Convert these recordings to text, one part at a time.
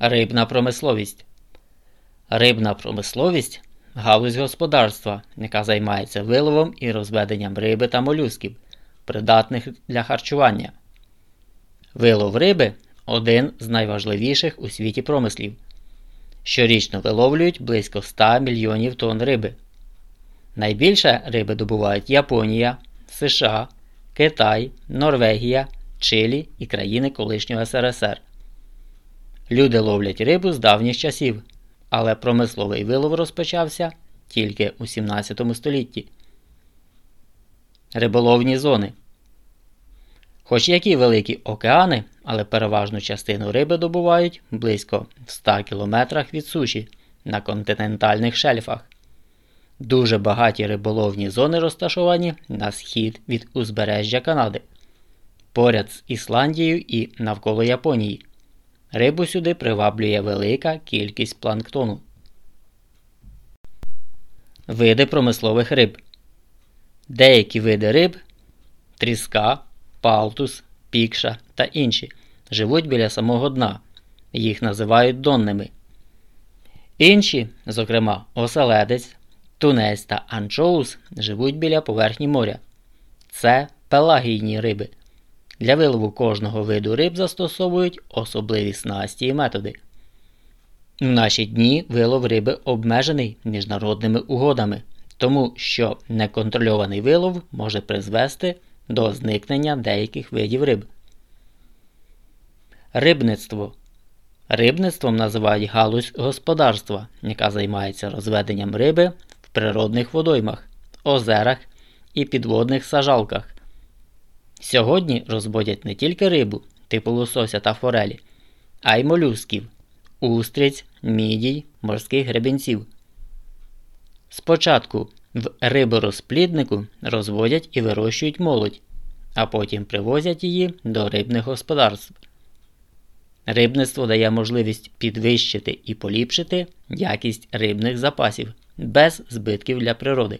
Рибна промисловість. Рибна промисловість галузь господарства, яка займається виловом і розведенням риби та молюсків, придатних для харчування. Вилов риби один з найважливіших у світі промислів. Щорічно виловлюють близько 100 мільйонів тонн риби. Найбільше риби добувають Японія, США, Китай, Норвегія, Чилі і країни колишнього СРСР. Люди ловлять рибу з давніх часів, але промисловий вилов розпочався тільки у 17 столітті. Риболовні зони. Хоч які великі океани, але переважну частину риби добувають близько в 100 кілометрах від суші на континентальних шельфах. Дуже багаті риболовні зони розташовані на схід від узбережжя Канади, поряд з Ісландією і навколо Японії. Рибу сюди приваблює велика кількість планктону. Види промислових риб. Деякі види риб тріска, палтус, пікша та інші живуть біля самого дна. Їх називають донними. Інші, зокрема, оселедець, тунець та анчоус, живуть біля поверхні моря. Це пелагійні риби. Для вилову кожного виду риб застосовують особливі снасті і методи. У наші дні вилов риби обмежений міжнародними угодами, тому що неконтрольований вилов може призвести до зникнення деяких видів риб. Рибництво Рибництвом називають галузь господарства, яка займається розведенням риби в природних водоймах, озерах і підводних сажалках. Сьогодні розводять не тільки рибу, типу лосося та форелі, а й молюсків, устриць, мідій, морських гребінців. Спочатку в риборозпліднику розводять і вирощують молодь, а потім привозять її до рибних господарств. Рибництво дає можливість підвищити і поліпшити якість рибних запасів без збитків для природи.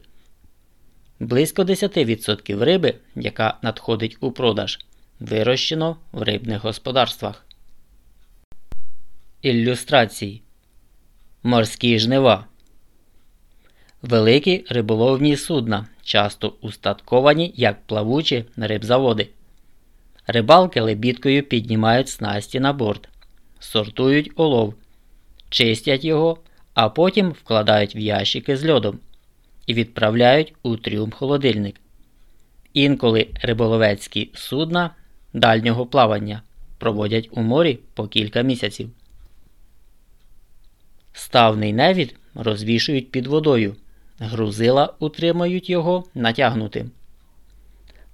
Близько 10% риби, яка надходить у продаж, вирощено в рибних господарствах. Ілюстрації Морські жнива. Великі риболовні судна, часто устатковані як плавучі рибзаводи. Рибалки лебідкою піднімають снасті на борт, сортують олов, чистять його, а потім вкладають в ящики з льодом і відправляють у трюм холодильник. Інколи риболовецькі судна дальнього плавання проводять у морі по кілька місяців. Ставний невід розвішують під водою, грузила утримують його натягнутим.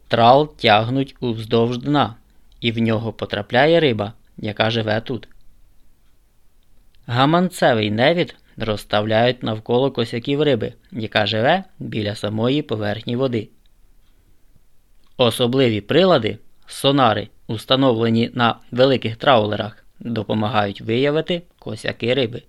Трал тягнуть уздовж дна, і в нього потрапляє риба, яка живе тут. Гаманцевий невід розставляють навколо косяків риби, яка живе біля самої поверхні води. Особливі прилади сонари, установлені на великих траулерах, допомагають виявити косяки риби.